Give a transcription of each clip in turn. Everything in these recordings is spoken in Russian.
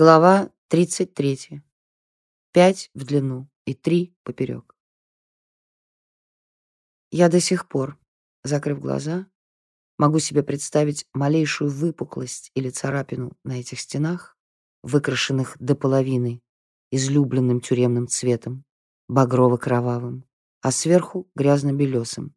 Глава 33. Пять в длину и три поперек. Я до сих пор, закрыв глаза, могу себе представить малейшую выпуклость или царапину на этих стенах, выкрашенных до половины излюбленным тюремным цветом, багрово-кровавым, а сверху грязно-белесым.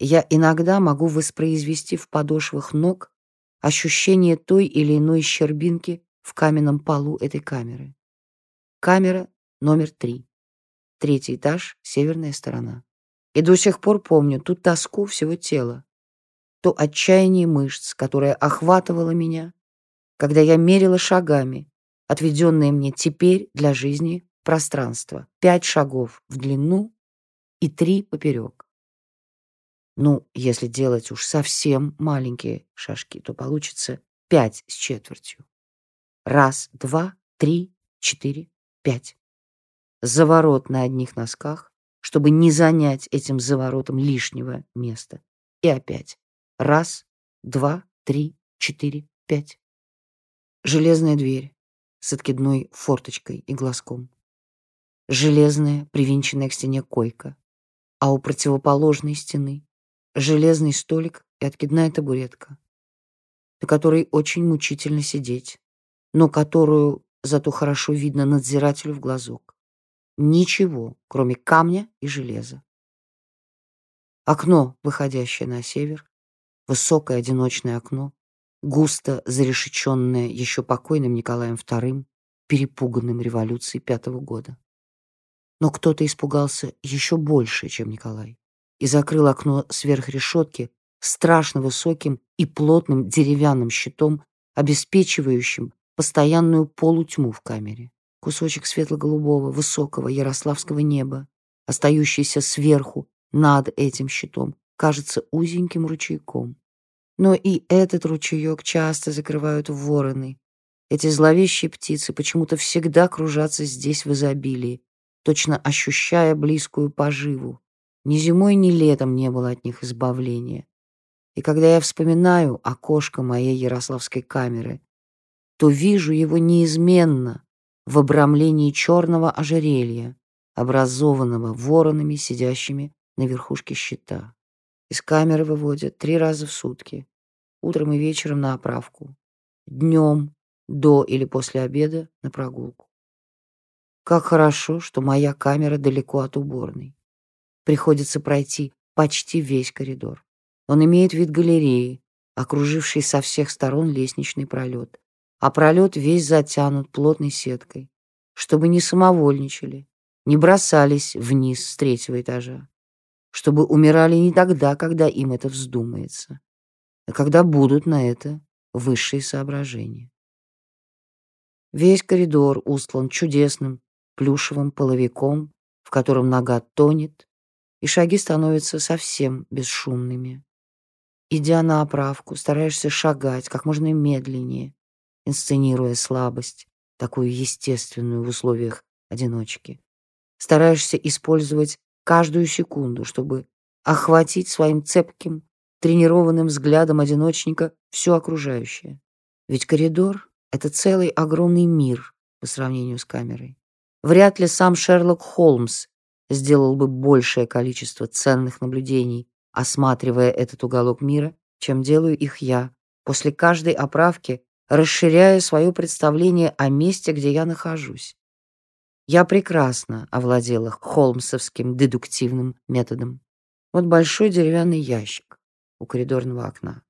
Я иногда могу воспроизвести в подошвах ног ощущение той или иной щербинки в каменном полу этой камеры. Камера номер три. Третий этаж, северная сторона. И до сих пор помню ту тоску всего тела, то отчаяние мышц, которое охватывало меня, когда я мерила шагами, отведенное мне теперь для жизни пространство. Пять шагов в длину и три поперек. Ну, если делать уж совсем маленькие шажки, то получится пять с четвертью. Раз, два, три, четыре, пять. Заворот на одних носках, чтобы не занять этим заворотом лишнего места. И опять. Раз, два, три, четыре, пять. Железная дверь с откидной форточкой и глазком. Железная, привинченная к стене койка. А у противоположной стены железный столик и откидная табуретка, на которой очень мучительно сидеть но которую зато хорошо видно надзирателю в глазок. Ничего, кроме камня и железа. Окно, выходящее на север, высокое одиночное окно, густо зарешеченное еще покойным Николаем II, перепуганным революцией пятого года. Но кто-то испугался еще больше, чем Николай, и закрыл окно сверх решетки страшно высоким и плотным деревянным щитом, обеспечивающим постоянную полутьму в камере. Кусочек светло-голубого, высокого ярославского неба, остающийся сверху над этим щитом, кажется узеньким ручейком. Но и этот ручеек часто закрывают вороны. Эти зловещие птицы почему-то всегда кружатся здесь в изобилии, точно ощущая близкую поживу. Ни зимой, ни летом не было от них избавления. И когда я вспоминаю окошко моей ярославской камеры, то вижу его неизменно в обрамлении черного ожерелья, образованного воронами, сидящими на верхушке щита. Из камеры выводят три раза в сутки, утром и вечером на оправку, днем, до или после обеда на прогулку. Как хорошо, что моя камера далеко от уборной. Приходится пройти почти весь коридор. Он имеет вид галереи, окружившей со всех сторон лестничный пролет, а пролет весь затянут плотной сеткой, чтобы не самовольничали, не бросались вниз с третьего этажа, чтобы умирали не тогда, когда им это вздумается, а когда будут на это высшие соображения. Весь коридор устлан чудесным плюшевым половиком, в котором нога тонет, и шаги становятся совсем бесшумными. Идя на оправку, стараешься шагать как можно медленнее, инсценируя слабость, такую естественную в условиях одиночки. Стараешься использовать каждую секунду, чтобы охватить своим цепким, тренированным взглядом одиночника все окружающее. Ведь коридор — это целый огромный мир по сравнению с камерой. Вряд ли сам Шерлок Холмс сделал бы большее количество ценных наблюдений, осматривая этот уголок мира, чем делаю их я, после каждой оправки расширяя свое представление о месте, где я нахожусь. Я прекрасно овладела холмсовским дедуктивным методом. Вот большой деревянный ящик у коридорного окна.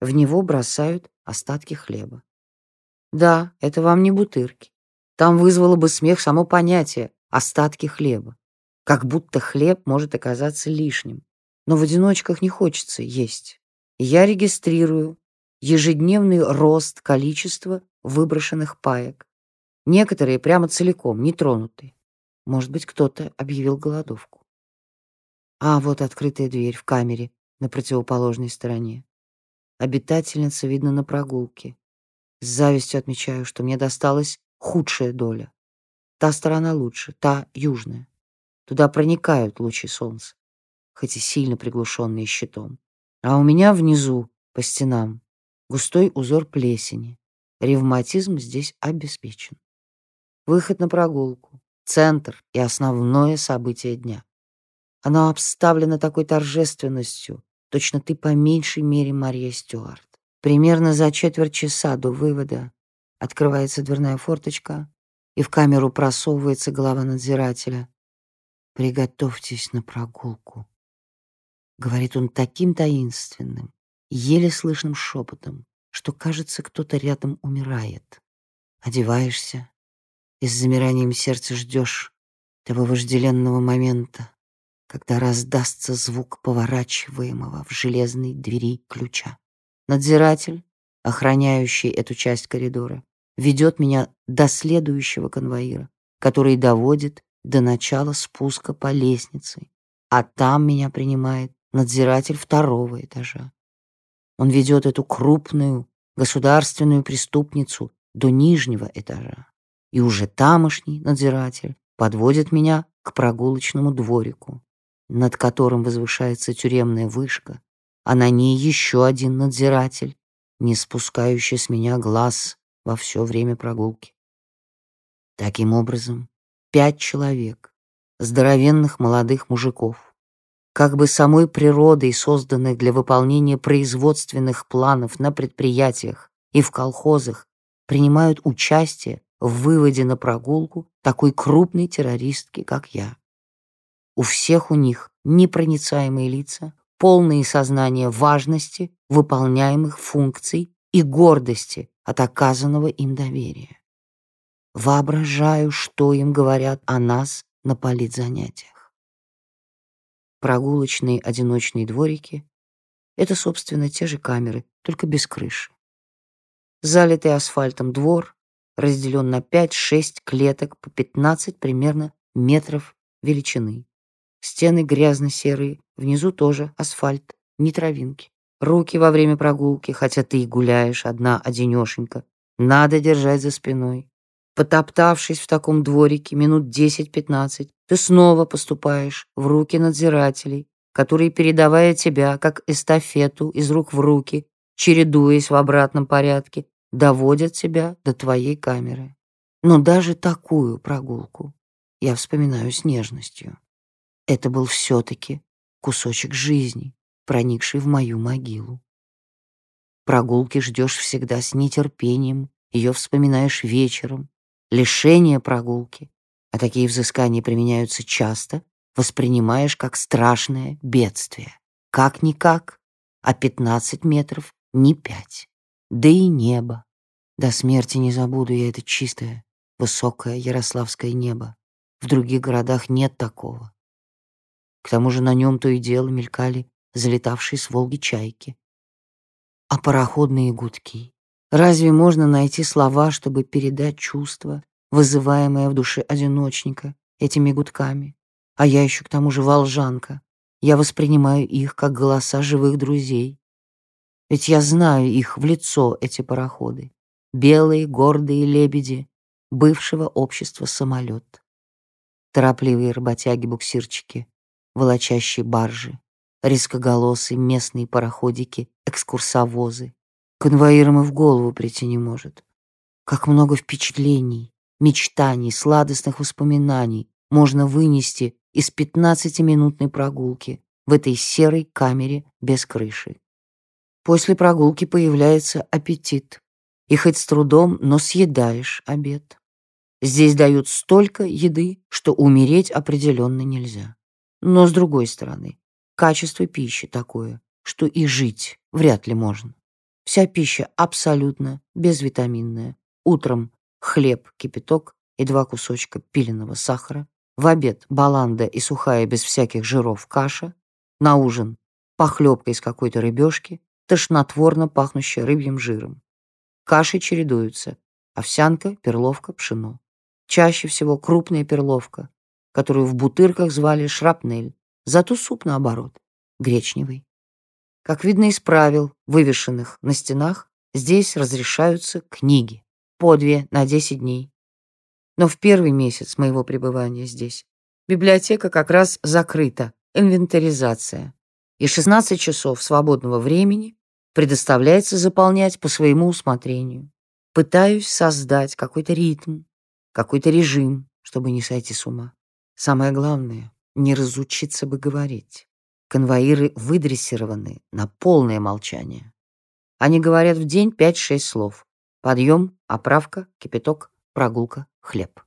В него бросают остатки хлеба. Да, это вам не бутырки. Там вызвало бы смех само понятие «остатки хлеба». Как будто хлеб может оказаться лишним. Но в одиночках не хочется есть. Я регистрирую ежедневный рост количества выброшенных паек. Некоторые прямо целиком, не тронуты. Может быть, кто-то объявил голодовку. А вот открытая дверь в камере на противоположной стороне. Обитательница видно на прогулке. С завистью отмечаю, что мне досталась худшая доля. Та сторона лучше, та южная. Туда проникают лучи солнца, хоть и сильно приглушенные щитом. А у меня внизу, по стенам, густой узор плесени. Ревматизм здесь обеспечен. Выход на прогулку, центр и основное событие дня. Оно обставлено такой торжественностью, точно ты по меньшей мере Мария Стюарт. Примерно за четверть часа до вывода открывается дверная форточка, и в камеру просовывается голова надзирателя. «Приготовьтесь на прогулку», — говорит он таким таинственным, еле слышным шепотом, что, кажется, кто-то рядом умирает. Одеваешься и с замиранием сердца ждешь того вожделенного момента, когда раздастся звук поворачиваемого в железной двери ключа. Надзиратель, охраняющий эту часть коридора, ведет меня до следующего конвоира, который доводит до начала спуска по лестнице, а там меня принимает надзиратель второго этажа. Он ведет эту крупную государственную преступницу до нижнего этажа, и уже тамошний надзиратель подводит меня к прогулочному дворику, над которым возвышается тюремная вышка, а на ней еще один надзиратель, не спускающий с меня глаз во все время прогулки. Таким образом, пять человек, здоровенных молодых мужиков, как бы самой природой созданных для выполнения производственных планов на предприятиях и в колхозах, принимают участие в выводе на прогулку такой крупной террористки, как я. У всех у них непроницаемые лица, полные сознания важности выполняемых функций и гордости от оказанного им доверия. Воображаю, что им говорят о нас на политзанятиях. Прогулочные одиночные дворики — это, собственно, те же камеры, только без крыши. Залитый асфальтом двор разделен на 5-6 клеток по 15 примерно метров величины. Стены грязно-серые, внизу тоже асфальт, не травинки. Руки во время прогулки, хотя ты и гуляешь одна одинешенька, надо держать за спиной. Потоптавшись в таком дворике минут 10-15, ты снова поступаешь в руки надзирателей, которые, передавая тебя как эстафету из рук в руки, чередуясь в обратном порядке, доводят тебя до твоей камеры. Но даже такую прогулку я вспоминаю с нежностью. Это был все-таки кусочек жизни, проникший в мою могилу. Прогулки ждешь всегда с нетерпением, ее вспоминаешь вечером. Лишение прогулки, а такие взыскания применяются часто, воспринимаешь как страшное бедствие. Как-никак, а 15 метров не пять. Да и небо. До смерти не забуду я это чистое, высокое ярославское небо. В других городах нет такого. К тому же на нем то и дело мелькали залетавшие с Волги чайки. А пароходные гудки. Разве можно найти слова, чтобы передать чувство, вызываемое в душе одиночника этими гудками? А я еще к тому же волжанка. Я воспринимаю их как голоса живых друзей. Ведь я знаю их в лицо, эти пароходы. Белые гордые лебеди бывшего общества самолет. Торопливые работяги-буксирчики, волочащие баржи, рискоголосые местные пароходики, экскурсовозы. Конвоирам и в голову прийти не может. Как много впечатлений, мечтаний, сладостных воспоминаний можно вынести из пятнадцатиминутной прогулки в этой серой камере без крыши. После прогулки появляется аппетит, и хоть с трудом, но съедаешь обед. Здесь дают столько еды, что умереть определенно нельзя. Но, с другой стороны, качество пищи такое, что и жить вряд ли можно. Вся пища абсолютно безвитаминная. Утром хлеб, кипяток и два кусочка пиленого сахара. В обед баланда и сухая без всяких жиров каша. На ужин похлебка из какой-то рыбешки, тошнотворно пахнущая рыбьим жиром. Каши чередуются. Овсянка, перловка, пшено. Чаще всего крупная перловка, которую в бутырках звали шрапнель, зато суп, наоборот, гречневый. Как видно из правил, вывешенных на стенах, здесь разрешаются книги, по две на десять дней. Но в первый месяц моего пребывания здесь библиотека как раз закрыта, инвентаризация, и 16 часов свободного времени предоставляется заполнять по своему усмотрению. Пытаюсь создать какой-то ритм, какой-то режим, чтобы не сойти с ума. Самое главное — не разучиться бы говорить. Конвоиры выдрессированы на полное молчание. Они говорят в день 5-6 слов. Подъем, оправка, кипяток, прогулка, хлеб.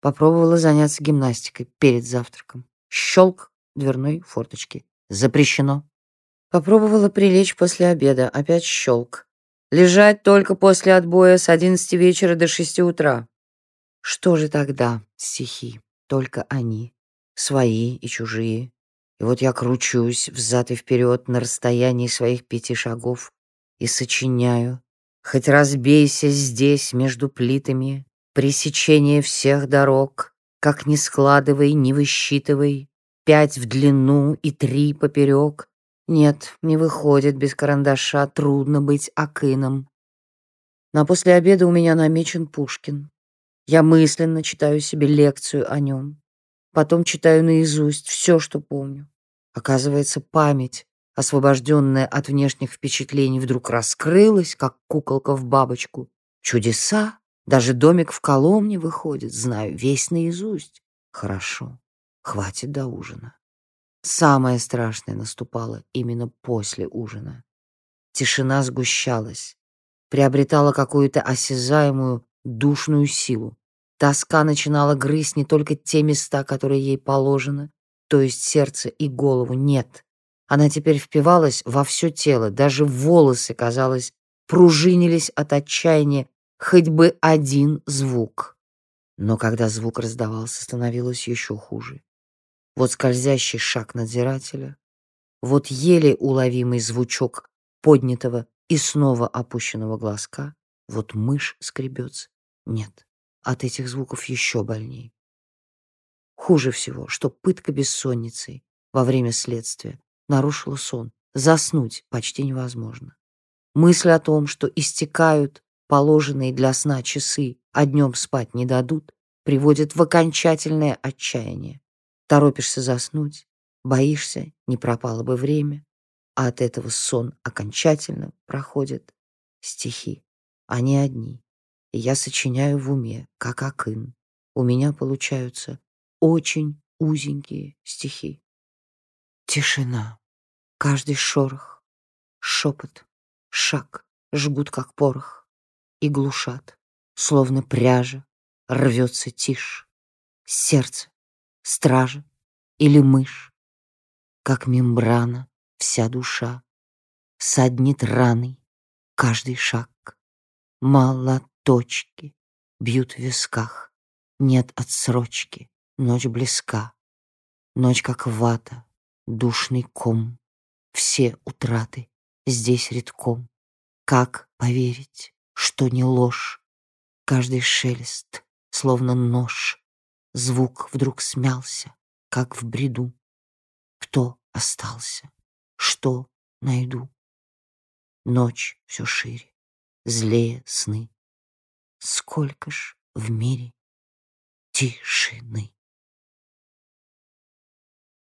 Попробовала заняться гимнастикой перед завтраком. Щелк дверной форточки. Запрещено. Попробовала прилечь после обеда. Опять щелк. Лежать только после отбоя с 11 вечера до 6 утра. Что же тогда стихи? Только они. Свои и чужие. И вот я кручусь взад и вперед на расстоянии своих пяти шагов и сочиняю. Хоть разбейся здесь между плитами, пресечение всех дорог, как ни складывай, ни высчитывай, пять в длину и три поперек. Нет, не выходит без карандаша, трудно быть акином. На после обеда у меня намечен Пушкин. Я мысленно читаю себе лекцию о нем. Потом читаю наизусть все, что помню. Оказывается, память, освобожденная от внешних впечатлений, вдруг раскрылась, как куколка в бабочку. Чудеса! Даже домик в Коломне выходит, знаю, весь наизусть. Хорошо, хватит до ужина. Самое страшное наступало именно после ужина. Тишина сгущалась, приобретала какую-то осязаемую душную силу. Тоска начинала грызть не только те места, которые ей положено, то есть сердце и голову, нет. Она теперь впивалась во все тело, даже волосы, казалось, пружинились от отчаяния, хоть бы один звук. Но когда звук раздавался, становилось еще хуже. Вот скользящий шаг надзирателя, вот еле уловимый звучок поднятого и снова опущенного глазка, вот мышь скребется. Нет, от этих звуков еще больней. Хуже всего, что пытка бессонницей во время следствия нарушила сон. Заснуть почти невозможно. Мысль о том, что истекают положенные для сна часы, а днем спать не дадут, приводит в окончательное отчаяние. Торопишься заснуть, боишься, не пропало бы время, а от этого сон окончательно проходит. Стихи, они одни, и я сочиняю в уме, как Акын. У меня получаются очень узенькие стихи. Тишина, каждый шорох, шепот, шаг жгут, как порох, и глушат, словно пряжа, рвется тишь. Сердце, стража или мышь, как мембрана вся душа, саднит раной каждый шаг. Мало точки бьют в висках. Нет отсрочки, ночь близка. Ночь как вата, душный ком. Все утраты здесь редком. Как поверить, что не ложь? Каждый шелест, словно нож. Звук вдруг смялся, как в бреду. Кто остался? Что найду? Ночь все шире, злее сны. Сколько ж в мире тишины.